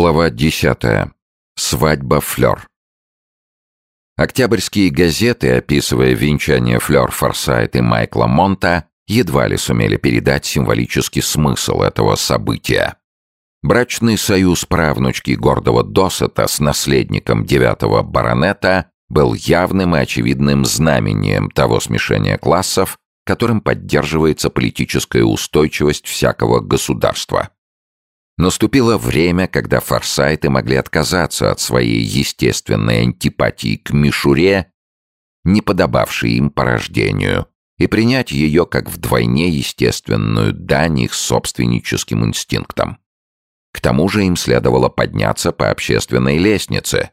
Глава 10. Свадьба Флёр. Октябрьские газеты, описывая венчание Флёр Форсайт и Майкла Монта, едва ли сумели передать символический смысл этого события. Брачный союз правнучки гордого Досета с наследником девятого баронета был явным и очевидным знамением того смешения классов, которым поддерживается политическая устойчивость всякого государства. Наступило время, когда форсайты могли отказаться от своей естественной антипатии к мишуре, не подобавшей им по рождению, и принять ее как вдвойне естественную дань их собственническим инстинктам. К тому же им следовало подняться по общественной лестнице,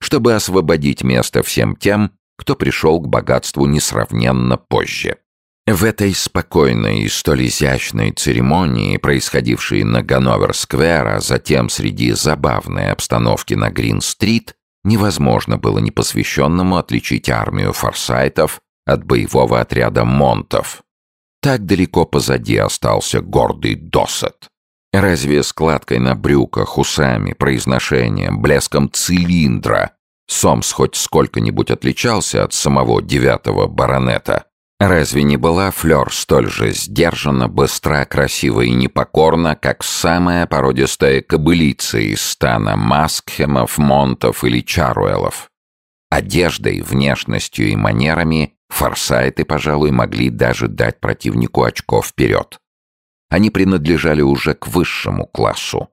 чтобы освободить место всем тем, кто пришел к богатству несравненно позже. В этой спокойной и столь изящной церемонии, происходившей на Ганновер-сквер, а затем среди забавной обстановки на Грин-стрит, невозможно было непосвященному отличить армию форсайтов от боевого отряда монтов. Так далеко позади остался гордый Дорсет. Разве складкой на брюках, усами, произношением, блеском цилиндра Сомс хоть сколько-нибудь отличался от самого девятого баронета? Разве не была Флёр столь же сдержанна, быстра, красива и непокорна, как самая породистая кобылица из стана Маскхемов, Монтов или Чаруэлов? Одеждой, внешностью и манерами форсайты, пожалуй, могли даже дать противнику очко вперед. Они принадлежали уже к высшему классу.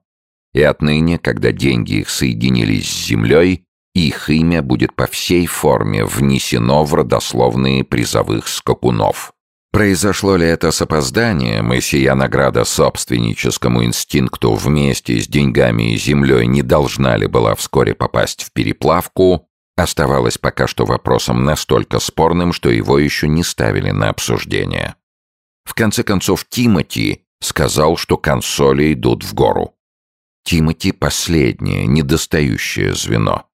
И отныне, когда деньги их соединились с землей, их имя будет по всей форме внесено в родословные призовых скакунов. Произошло ли это с опозданием, и сия награда собственническому инстинкту вместе с деньгами и землей не должна ли была вскоре попасть в переплавку, оставалось пока что вопросом настолько спорным, что его еще не ставили на обсуждение. В конце концов, Тимати сказал, что консоли идут в гору. Тимати — последнее, недостающее звено.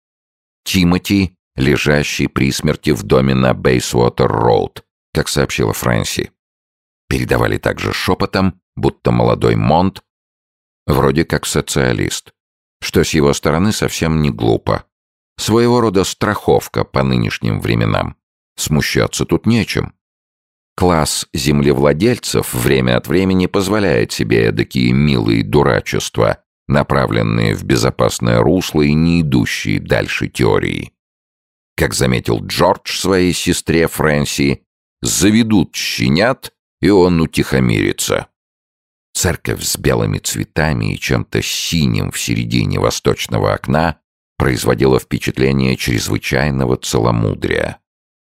Тимоти, лежащий при смерти в доме на Бейсуотер-Роуд, как сообщила Фрэнси. Передавали также шепотом, будто молодой Монт, вроде как социалист, что с его стороны совсем не глупо. Своего рода страховка по нынешним временам. Смущаться тут нечем. Класс землевладельцев время от времени позволяет себе эдакие милые дурачества, направленные в безопасное русло и не идущие дальше теории. Как заметил Джордж своей сестре Фрэнси, заведут щенят, и он утихомирится. Церковь с белыми цветами и чем-то синим в середине восточного окна производила впечатление чрезвычайного целомудрия.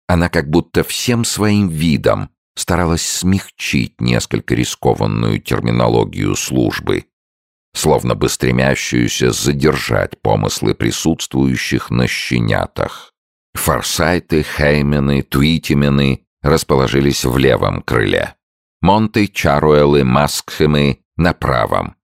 Она как будто всем своим видом старалась смягчить несколько рискованную терминологию службы, словно бы стремящуюся задержать помыслы присутствующих на щенятах. Форсайты, Хеймены, Твитимены расположились в левом крыле. Монты, Чаруэлы, Маскхемы на правом.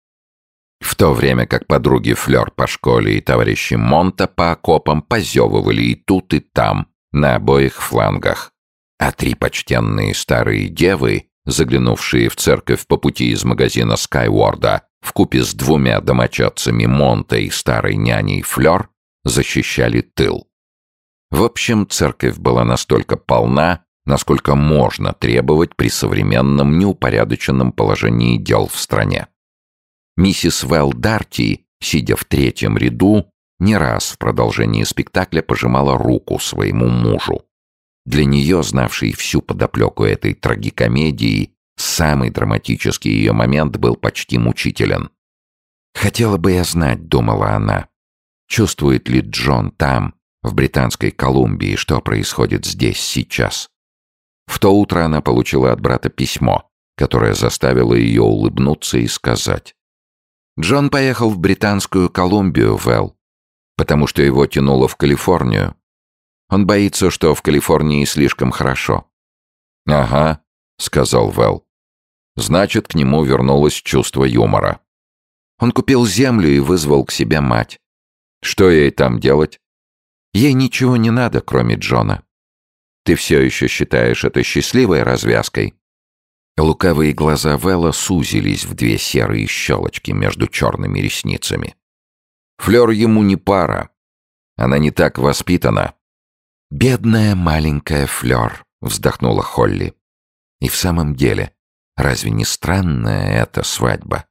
В то время как подруги Флёр по школе и товарищи Монта по окопам позевывали и тут, и там, на обоих флангах. А три почтенные старые девы, заглянувшие в церковь по пути из магазина Скайворда, вкупе с двумя домочадцами Монта и старой няней Флёр защищали тыл. В общем, церковь была настолько полна, насколько можно требовать при современном неупорядоченном положении дел в стране. Миссис Вэл Дарти, сидя в третьем ряду, не раз в продолжении спектакля пожимала руку своему мужу. Для нее, знавшей всю подоплеку этой трагикомедии, Самый драматический ее момент был почти мучителен. «Хотела бы я знать», — думала она, — «чувствует ли Джон там, в Британской Колумбии, что происходит здесь сейчас?» В то утро она получила от брата письмо, которое заставило ее улыбнуться и сказать. «Джон поехал в Британскую Колумбию, Вэл, потому что его тянуло в Калифорнию. Он боится, что в Калифорнии слишком хорошо». «Ага», — сказал Вэл. Значит, к нему вернулось чувство юмора. Он купил землю и вызвал к себе мать. Что ей там делать? Ей ничего не надо, кроме Джона. Ты все еще считаешь это счастливой развязкой? Лукавые глаза Вэлла сузились в две серые щелочки между черными ресницами. Флёр ему не пара. Она не так воспитана». «Бедная маленькая Флёр», — вздохнула Холли. «И в самом деле, разве не странная эта свадьба?»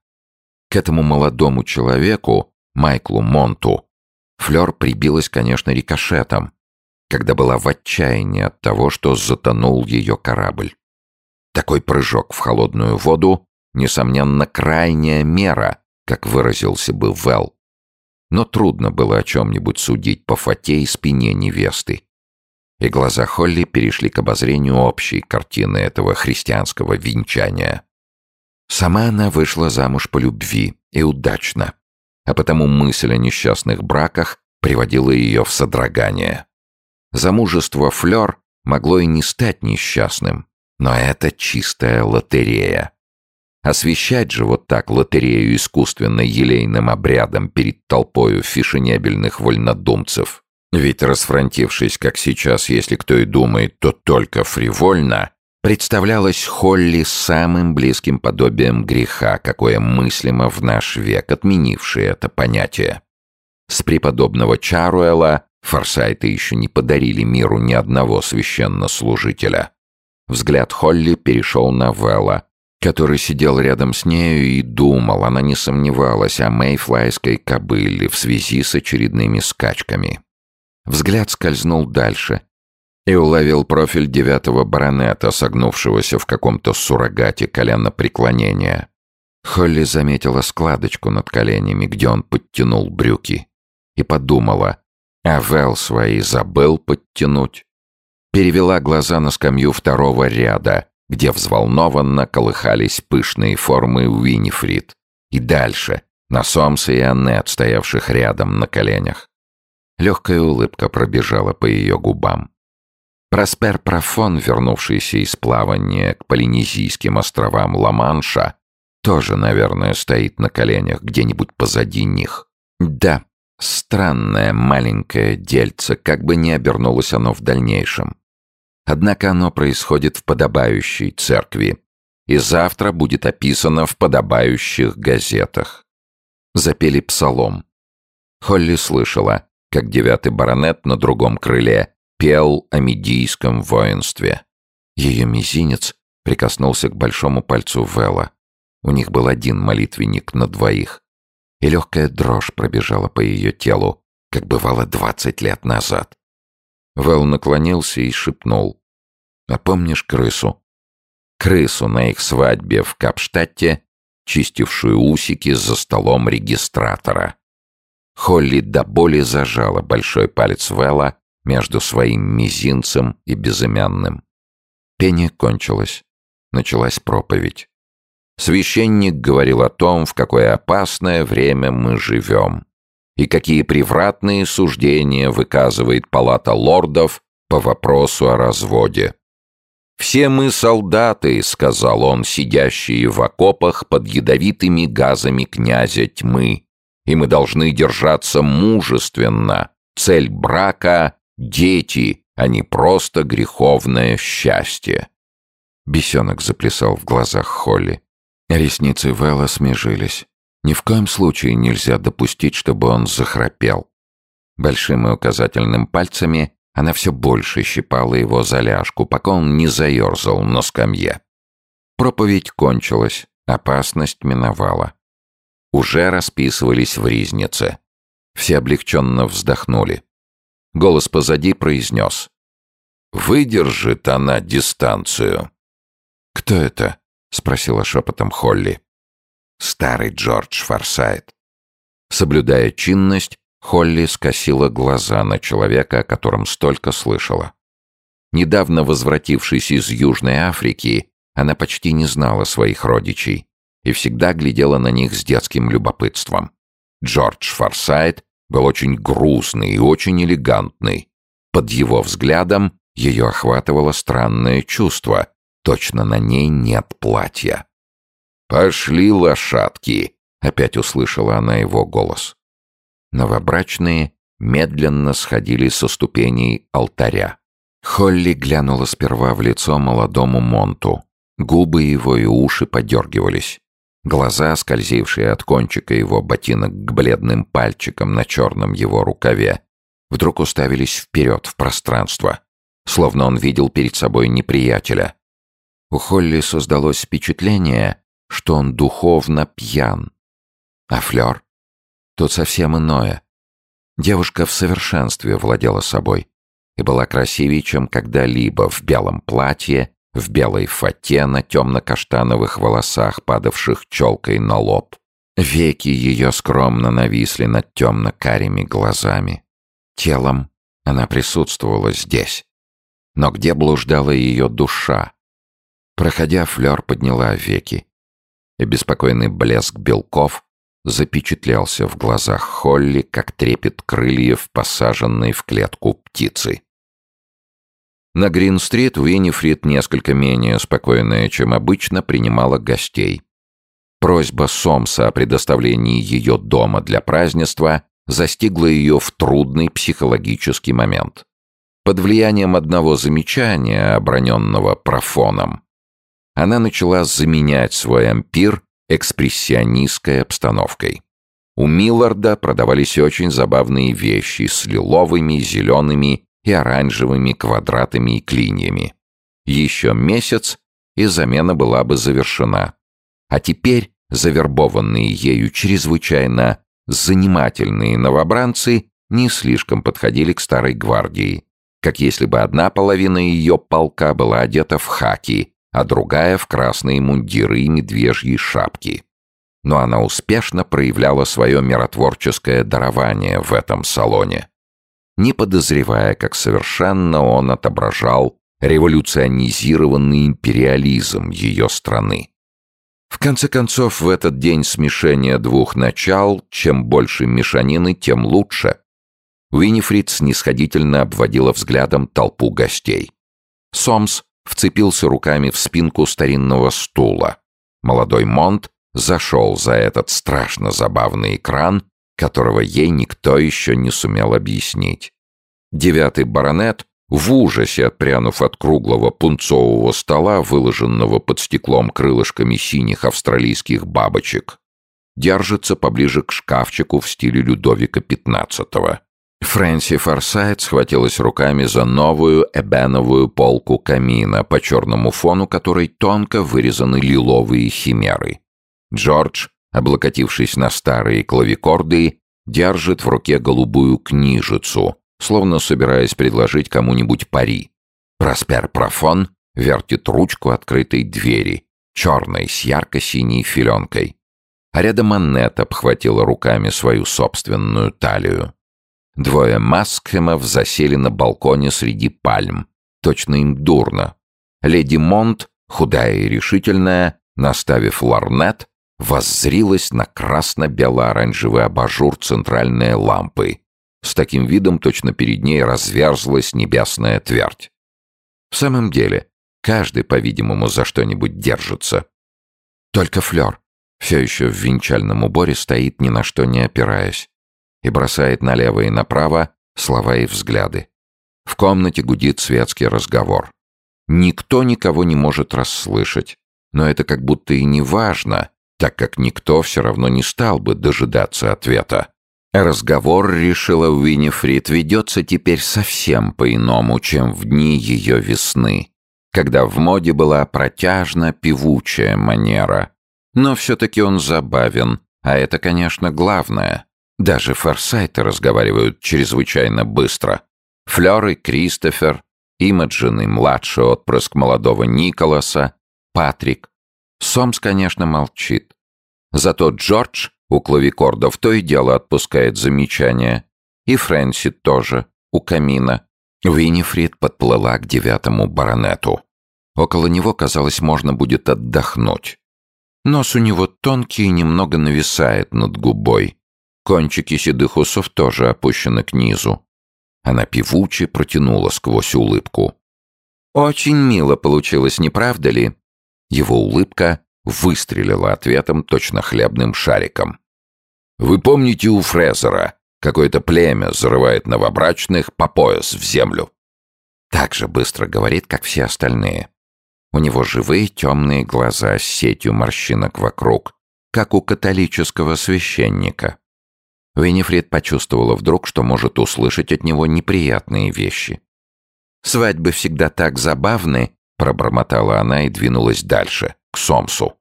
К этому молодому человеку, Майклу Монту, Флёр прибилась, конечно, рикошетом, когда была в отчаянии от того, что затонул ее корабль. Такой прыжок в холодную воду, несомненно, крайняя мера, как выразился бы Вэл. Но трудно было о чем-нибудь судить по фате и спине невесты. И глаза Холли перешли к обозрению общей картины этого христианского венчания. Сама она вышла замуж по любви, и удачно. А потому мысль о несчастных браках приводила ее в содрогание. Замужество Флёр могло и не стать несчастным, но это чистая лотерея. Освещать же вот так лотерею искусственно елейным обрядом перед толпою фешенебельных вольнодумцев. Ведь расфронтившись, как сейчас, если кто и думает, то только фривольно, представлялось Холли самым близким подобием греха, какое мыслимо в наш век, отменившее это понятие. С преподобного Чаруэла Форсайты еще не подарили миру ни одного священнослужителя. Взгляд Холли перешел на Вэлла, который сидел рядом с нею и думал, она не сомневалась о Мэйфлайской кобыле в связи с очередными скачками. Взгляд скользнул дальше, и уловил профиль девятого баронета, согнувшегося в каком-то суррогате колено преклонения. Холли заметила складочку над коленями, где он подтянул брюки, и подумала, а Вэл свои забыл подтянуть. Перевела глаза на скамью второго ряда, где взволнованно колыхались пышные формы Уинифрид, и дальше, на Сомса и Аннет, стоявших рядом на коленях. Легкая улыбка пробежала по ее губам. Проспер Профон, вернувшийся из плавания к Полинезийским островам Ла-Манша, тоже, наверное, стоит на коленях где-нибудь позади них. Да, странное маленькое дельце, как бы ни обернулось оно в дальнейшем. Однако оно происходит в подобающей церкви, и завтра будет описано в подобающих газетах. Запели псалом. Холли слышала, как девятый баронет на другом крыле пел о медийском воинстве. Ее мизинец прикоснулся к большому пальцу Вела. У них был один молитвенник на двоих. И легкая дрожь пробежала по ее телу, как бывало двадцать лет назад. Вэл наклонился и шепнул. «А помнишь крысу?» Крысу на их свадьбе в Капштадте, чистившую усики за столом регистратора. Холли до боли зажала большой палец Вэлла между своим мизинцем и безымянным. Пение кончилось. Началась проповедь. Священник говорил о том, в какое опасное время мы живем, и какие превратные суждения выказывает палата лордов по вопросу о разводе. «Все мы солдаты», — сказал он, сидящие в окопах под ядовитыми газами князя тьмы, и мы должны держаться мужественно. Цель брака Дети, а не просто греховное счастье. Бесенок заплясал в глазах Холли. Ресницы Вэлла смежились. Ни в коем случае нельзя допустить, чтобы он захрапел. Большим и указательным пальцами она все больше щипала его за ляжку, пока он не заерзал на скамье. Проповедь кончилась, опасность миновала. Уже расписывались в ризнице. Все облегченно вздохнули. Голос позади произнес. «Выдержит она дистанцию». «Кто это?» — спросила шепотом Холли. «Старый Джордж Форсайт». Соблюдая чинность, Холли скосила глаза на человека, о котором столько слышала. Недавно возвратившись из Южной Африки, она почти не знала своих родичей и всегда глядела на них с детским любопытством. Джордж Форсайт был очень грустный и очень элегантный. Под его взглядом ее охватывало странное чувство. Точно на ней нет платья. «Пошли, лошадки!» — опять услышала она его голос. Новобрачные медленно сходили со ступеней алтаря. Холли глянула сперва в лицо молодому Монту. Губы его и уши подергивались. Глаза, скользившие от кончика его ботинок к бледным пальчикам на черном его рукаве, вдруг уставились вперед в пространство, словно он видел перед собой неприятеля. У Холли создалось впечатление, что он духовно пьян. А Флёр? Тут совсем иное. Девушка в совершенстве владела собой и была красивее, чем когда-либо в белом платье, в белой фате на темно-каштановых волосах, падавших челкой на лоб. Веки ее скромно нависли над темно-карими глазами. Телом она присутствовала здесь. Но где блуждала ее душа? Проходя, Флёр подняла веки, и беспокойный блеск белков запечатлелся в глазах Холли, как трепет крыльев, посаженной в клетку птицы. На Грин-стрит Уиннифрид, несколько менее спокойная, чем обычно, принимала гостей. Просьба Сомса о предоставлении ее дома для празднества застигла ее в трудный психологический момент. Под влиянием одного замечания, оброненного профоном, она начала заменять свой ампир экспрессионистской обстановкой. У Милларда продавались очень забавные вещи с лиловыми, зелеными и оранжевыми квадратами и клиньями. Еще месяц, и замена была бы завершена. А теперь завербованные ею чрезвычайно занимательные новобранцы не слишком подходили к старой гвардии, как если бы одна половина ее полка была одета в хаки, а другая в красные мундиры и медвежьи шапки. Но она успешно проявляла свое миротворческое дарование в этом салоне, не подозревая, как совершенно он отображал революционизированный империализм ее страны. В конце концов, в этот день смешения двух начал, чем больше мешанины, тем лучше. Уинифрид снисходительно обводила взглядом толпу гостей. Сомс вцепился руками в спинку старинного стула. Молодой Монт зашел за этот страшно забавный экран, которого ей никто еще не сумел объяснить. Девятый баронет в ужасе отпрянув от круглого пунцового стола, выложенного под стеклом крылышками синих австралийских бабочек, держится поближе к шкафчику в стиле Людовика XV. Фрэнси Форсайт схватилась руками за новую эбеновую полку камина, по черному фону которой тонко вырезаны лиловые химеры. Джордж, облокотившись на старые клавикорды, держит в руке голубую книжицу, словно собираясь предложить кому-нибудь пари. Проспер Профон вертит ручку открытой двери, черной с ярко-синей филенкой. А рядом Аннет обхватила руками свою собственную талию. Двое Маскхемов засели на балконе среди пальм. Точно им дурно. Леди Монт, худая и решительная, наставив ларнет, воззрилась на красно-бело-оранжевый абажур центральной лампы с таким видом точно перед ней разверзлась небесная твердь. В самом деле, каждый, по-видимому, за что-нибудь держится. Только Флёр все еще в венчальном уборе стоит ни на что не опираясь и бросает налево и направо слова и взгляды. В комнате гудит светский разговор. Никто никого не может расслышать, но это как будто и не важно, так как никто все равно не стал бы дожидаться ответа. Разговор, решила Уинифрид, ведется теперь совсем по-иному, чем в дни ее весны, когда в моде была протяжно-певучая манера. Но все-таки он забавен, а это, конечно, главное. Даже форсайты разговаривают чрезвычайно быстро. Флёр и Кристофер, Имаджин и младший отпрыск молодого Николаса, Патрик. Сомс, конечно, молчит. Зато Джордж у клавикордов то и дело отпускает замечания. И Фрэнси тоже, у камина. Винифрид подплыла к девятому баронету. Около него, казалось, можно будет отдохнуть. Нос у него тонкий и немного нависает над губой. Кончики седых усов тоже опущены к низу. Она певуче протянула сквозь улыбку. «Очень мило получилось, не правда ли?» Его улыбка выстрелила ответом точно хлебным шариком. «Вы помните у Фрезера? Какое-то племя зарывает новобрачных по пояс в землю». Так же быстро говорит, как все остальные. У него живые темные глаза с сетью морщинок вокруг, как у католического священника. Винифрид почувствовала вдруг, что может услышать от него неприятные вещи. «Свадьбы всегда так забавны», — пробормотала она и двинулась дальше, к Сомсу.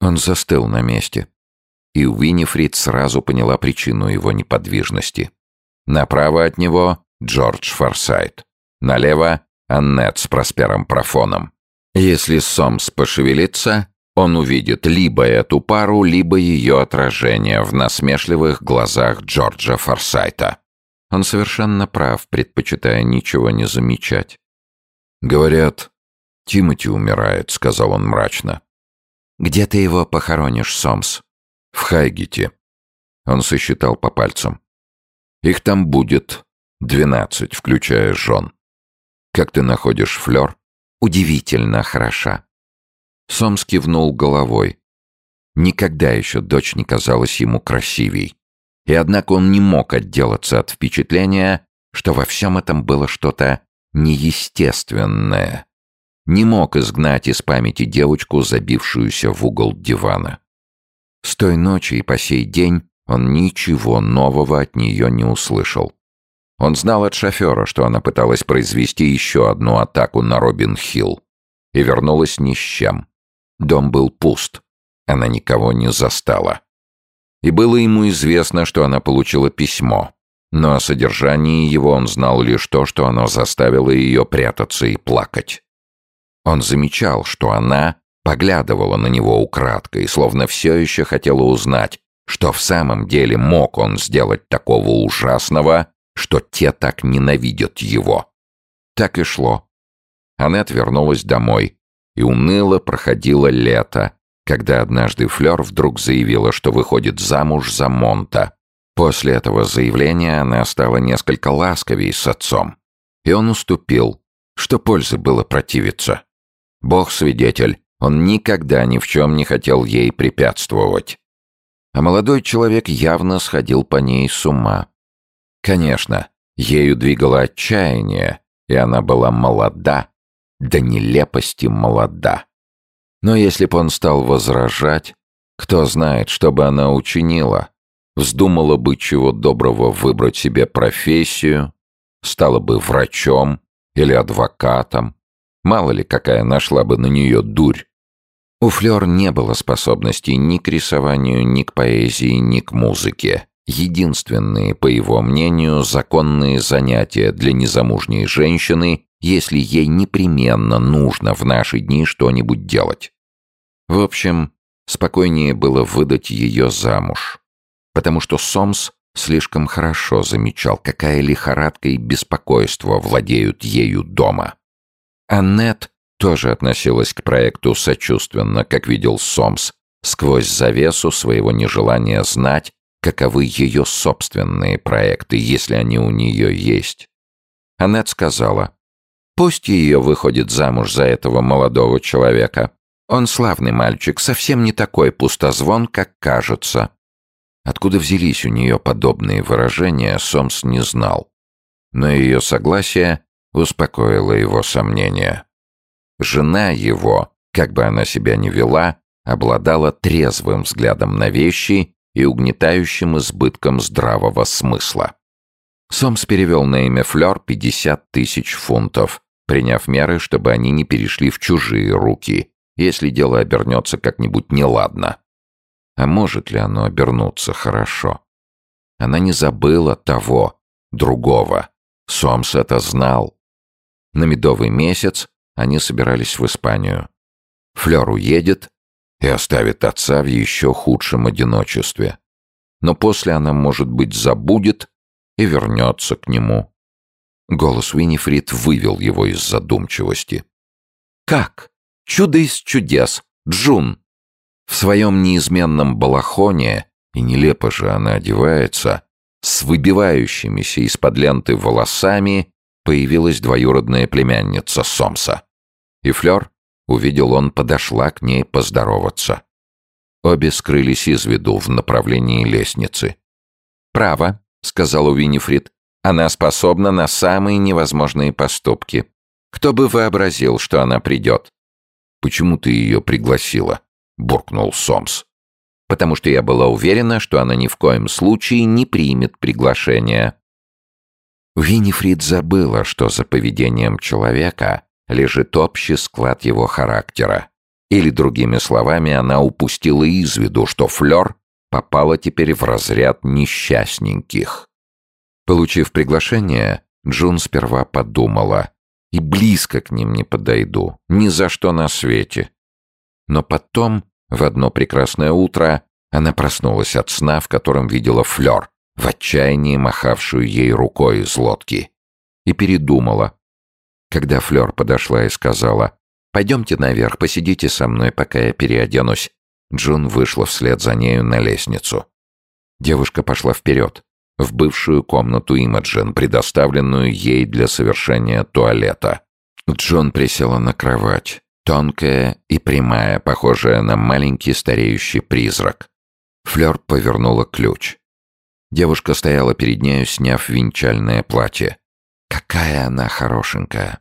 Он застыл на месте. И Уинифрид сразу поняла причину его неподвижности. Направо от него Джордж Форсайт. Налево Аннет с Проспером Профоном. Если Сомс пошевелится, он увидит либо эту пару, либо ее отражение в насмешливых глазах Джорджа Форсайта. Он совершенно прав, предпочитая ничего не замечать. «Говорят, Тимати умирает», — сказал он мрачно. «Где ты его похоронишь, Сомс?» «В Хайгите». Он сосчитал по пальцам. «Их там будет двенадцать, включая жен. Как ты находишь Флёр?» «Удивительно хороша». Сомс кивнул головой. Никогда еще дочь не казалась ему красивей. И однако он не мог отделаться от впечатления, что во всем этом было что-то неестественное не мог изгнать из памяти девочку, забившуюся в угол дивана. С той ночи и по сей день он ничего нового от нее не услышал. Он знал от шофера, что она пыталась произвести еще одну атаку на Робин-Хилл и вернулась ни с чем. Дом был пуст, она никого не застала. И было ему известно, что она получила письмо, но о содержании его он знал лишь то, что оно заставило ее прятаться и плакать. Он замечал, что она поглядывала на него украдкой, словно все еще хотела узнать, что в самом деле мог он сделать такого ужасного, что те так ненавидят его. Так и шло. Аннет вернулась домой, и уныло проходило лето, когда однажды Флёр вдруг заявила, что выходит замуж за Монта. После этого заявления она стала несколько ласковей с отцом, и он уступил, что пользы было противиться. Бог свидетель, он никогда ни в чем не хотел ей препятствовать. А молодой человек явно сходил по ней с ума. Конечно, ею двигало отчаяние, и она была молода, до нелепости молода. Но если б он стал возражать, кто знает, что бы она учинила, вздумала бы чего доброго выбрать себе профессию, стала бы врачом или адвокатом, Мало ли, какая нашла бы на нее дурь. У Флёр не было способностей ни к рисованию, ни к поэзии, ни к музыке. Единственные, по его мнению, законные занятия для незамужней женщины, если ей непременно нужно в наши дни что-нибудь делать. В общем, спокойнее было выдать ее замуж. Потому что Сомс слишком хорошо замечал, какая лихорадка и беспокойство владеют ею дома. Аннет тоже относилась к проекту сочувственно, как видел Сомс, сквозь завесу своего нежелания знать, каковы ее собственные проекты, если они у нее есть. Аннет сказала, «Пусть ее выходит замуж за этого молодого человека. Он славный мальчик, совсем не такой пустозвон, как кажется». Откуда взялись у нее подобные выражения, Сомс не знал. Но ее согласие успокоило его сомнения. Жена его, как бы она себя ни вела, обладала трезвым взглядом на вещи и угнетающим избытком здравого смысла. Сомс перевел на имя Флёр 50 тысяч фунтов, приняв меры, чтобы они не перешли в чужие руки, если дело обернется как-нибудь неладно. А может ли оно обернуться хорошо? Она не забыла того, другого. Сомс это знал. На медовый месяц они собирались в Испанию. Флёр уедет и оставит отца в еще худшем одиночестве. Но после она, может быть, забудет и вернется к нему. Голос Винифрид вывел его из задумчивости. «Как? Чудо из чудес! Джун!» В своем неизменном балахоне, и нелепо же она одевается, с выбивающимися из-под ленты волосами появилась двоюродная племянница Сомса. И Флёр, увидел он, подошла к ней поздороваться. Обе скрылись из виду в направлении лестницы. «Право», — сказал Уинифрид, — «она способна на самые невозможные поступки. Кто бы вообразил, что она придет?» «Почему ты ее пригласила?» — буркнул Сомс. потому что я была уверена, что она ни в коем случае не примет приглашение. Винифрид забыла, что за поведением человека лежит общий склад его характера. Или, другими словами, она упустила из виду, что Флёр попала теперь в разряд несчастненьких. Получив приглашение, Джун сперва подумала, и близко к ним не подойду, ни за что на свете. Но потом, в одно прекрасное утро, она проснулась от сна, в котором видела Флёр, в отчаянии махавшую ей рукой из лодки, и передумала. Когда Флёр подошла и сказала «Пойдемте наверх, посидите со мной, пока я переоденусь», Джун вышла вслед за нею на лестницу. Девушка пошла вперед, в бывшую комнату Имаджин, предоставленную ей для совершения туалета. Джон присела на кровать, тонкая и прямая, похожая на маленький стареющий призрак. Флёр повернула ключ. Девушка стояла перед нею, сняв венчальное платье. «Какая она хорошенькая!»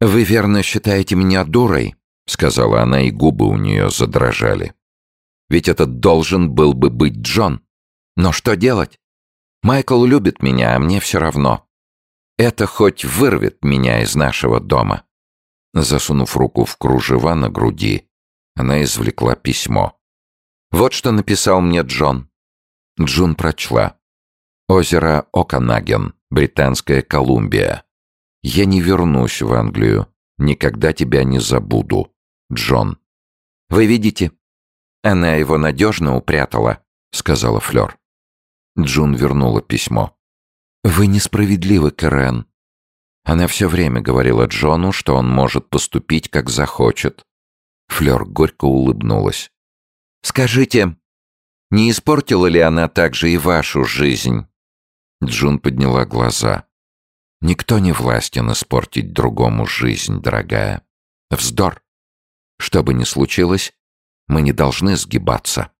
«Вы верно считаете меня дурой?» — сказала она, и губы у нее задрожали. «Ведь это должен был бы быть Джон. Но что делать? Майкл любит меня, а мне все равно. Это хоть вырвет меня из нашего дома». Засунув руку в кружева на груди, она извлекла письмо. «Вот что написал мне Джон». Джун прочла. «Озеро Оканаген, Британская Колумбия. Я не вернусь в Англию. Никогда тебя не забуду. Джон». «Вы видите? Она его надежно упрятала», — сказала Флёр. Джун вернула письмо. «Вы несправедливы, Кэрен». Она все время говорила Джону, что он может поступить, как захочет. Флёр горько улыбнулась. «Скажите, не испортила ли она также и вашу жизнь?» Джун подняла глаза. «Никто не властен испортить другому жизнь, дорогая. Вздор. Что бы ни случилось, мы не должны сгибаться».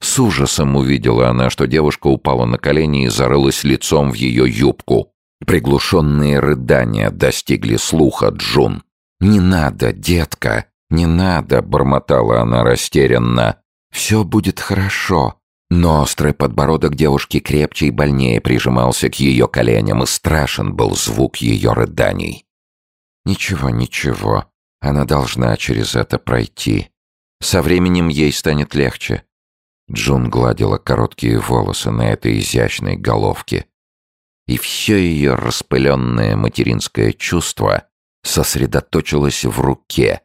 С ужасом увидела она, что девушка упала на колени и зарылась лицом в ее юбку. Приглушенные рыдания достигли слуха Джун. «Не надо, детка, не надо!» — бормотала она растерянно. «Все будет хорошо». Но острый подбородок девушки крепче и больнее прижимался к ее коленям, и страшен был звук ее рыданий. «Ничего, ничего, она должна через это пройти. Со временем ей станет легче. Джун гладила короткие волосы на этой изящной головке. И все ее распыленное материнское чувство сосредоточилось в руке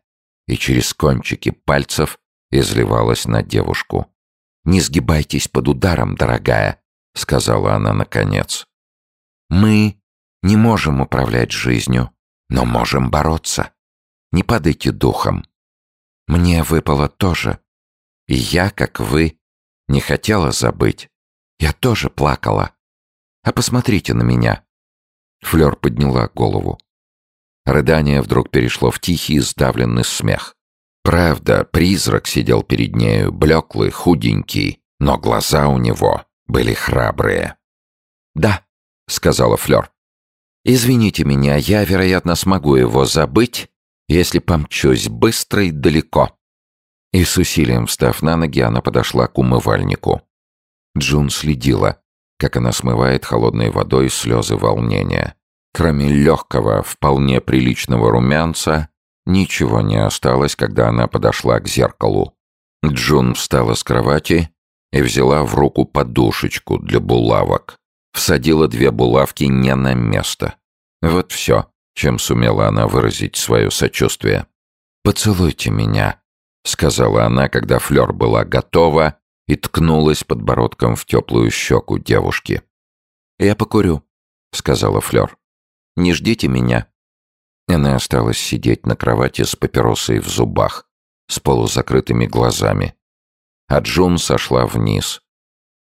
и через кончики пальцев изливалось на девушку. «Не сгибайтесь под ударом, дорогая», — сказала она наконец. «Мы не можем управлять жизнью, но можем бороться. Не падайте духом. Мне выпало тоже. И я, как вы, не хотела забыть. Я тоже плакала. А посмотрите на меня. Флёр подняла голову. Рыдание вдруг перешло в тихий, сдавленный смех. Правда, призрак сидел перед нею, блеклый, худенький, но глаза у него были храбрые. «Да», — сказала Флёр. «Извините меня, я, вероятно, смогу его забыть, если помчусь быстро и далеко. И с усилием встав на ноги, она подошла к умывальнику. Джун следила, как она смывает холодной водой слезы волнения. Кроме легкого, вполне приличного румянца, ничего не осталось, когда она подошла к зеркалу. Джун встала с кровати и взяла в руку подушечку для булавок. Всадила две булавки не на место. Вот все, чем сумела она выразить свое сочувствие. «Поцелуйте меня», — сказала она, когда Флёр была готова и ткнулась подбородком в теплую щеку девушки. «Я покурю», — сказала Флёр. «Не ждите меня». Она осталась сидеть на кровати с папиросой в зубах, с полузакрытыми глазами. А Джун сошла вниз.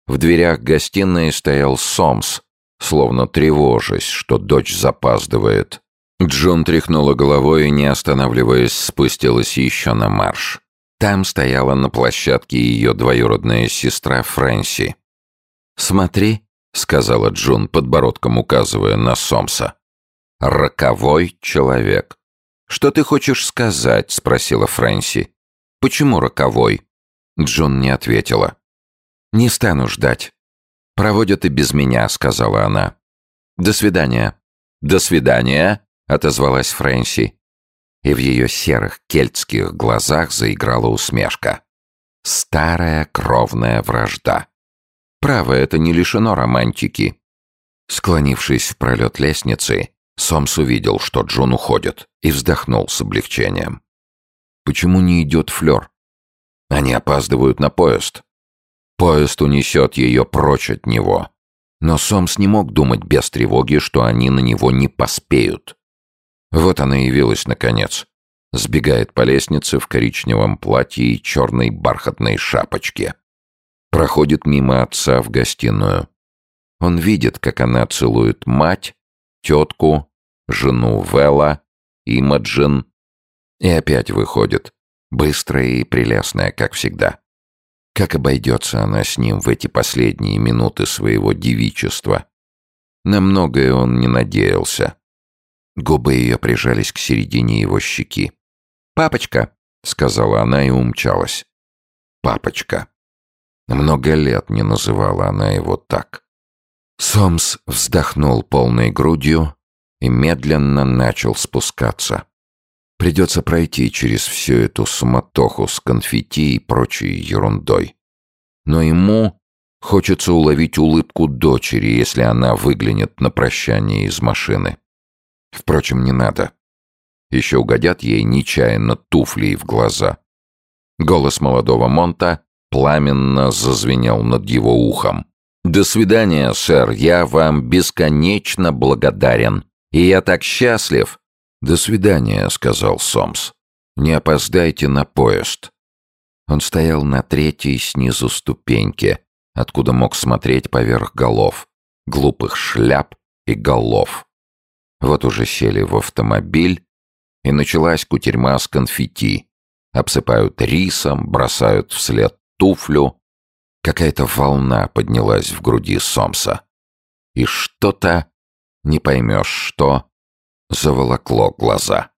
В дверях гостиной стоял Сомс, словно тревожась, что дочь запаздывает. Джун тряхнула головой и, не останавливаясь, спустилась еще на марш. Там стояла на площадке ее двоюродная сестра Фрэнси. «Смотри», — сказала Джун, подбородком указывая на Сомса. «Роковой человек». «Что ты хочешь сказать?» — спросила Фрэнси. «Почему роковой?» Джун не ответила. «Не стану ждать. Проводят и без меня», — сказала она. «До свидания». «До свидания», — отозвалась Фрэнси. И в ее серых кельтских глазах заиграла усмешка. Старая кровная вражда. Право, это не лишено романтики. Склонившись в пролет лестницы, Сомс увидел, что Джун уходит, и вздохнул с облегчением. Почему не идет Флёр? Они опаздывают на поезд. Поезд унесет ее прочь от него. Но Сомс не мог думать без тревоги, что они на него не поспеют. Вот она явилась, наконец. Сбегает по лестнице в коричневом платье и черной бархатной шапочке. Проходит мимо отца в гостиную. Он видит, как она целует мать, тетку, жену Вела, Имаджин, и опять выходит, быстрая и прелестная, как всегда. Как обойдется она с ним в эти последние минуты своего девичества? На многое он не надеялся. Губы ее прижались к середине его щеки. «Папочка!» — сказала она и умчалась. «Папочка!» Много лет не называла она его так. Сомс вздохнул полной грудью и медленно начал спускаться. Придется пройти через всю эту суматоху с конфетти и прочей ерундой. Но ему хочется уловить улыбку дочери, если она выглянет на прощание из машины. Впрочем, не надо. Еще угодят ей нечаянно туфли в глаза. Голос молодого Монта пламенно зазвенел над его ухом. «До свидания, сэр, я вам бесконечно благодарен. И я так счастлив, «До свидания», — сказал Сомс. «Не опоздайте на поезд». Он стоял на третьей снизу ступеньке, откуда мог смотреть поверх голов, глупых шляп и голов. Вот уже сели в автомобиль, и началась кутерьма с конфетти. Обсыпают рисом, бросают вслед туфлю. Какая-то волна поднялась в груди Сомса. И что-то, не поймешь что, заволокло глаза.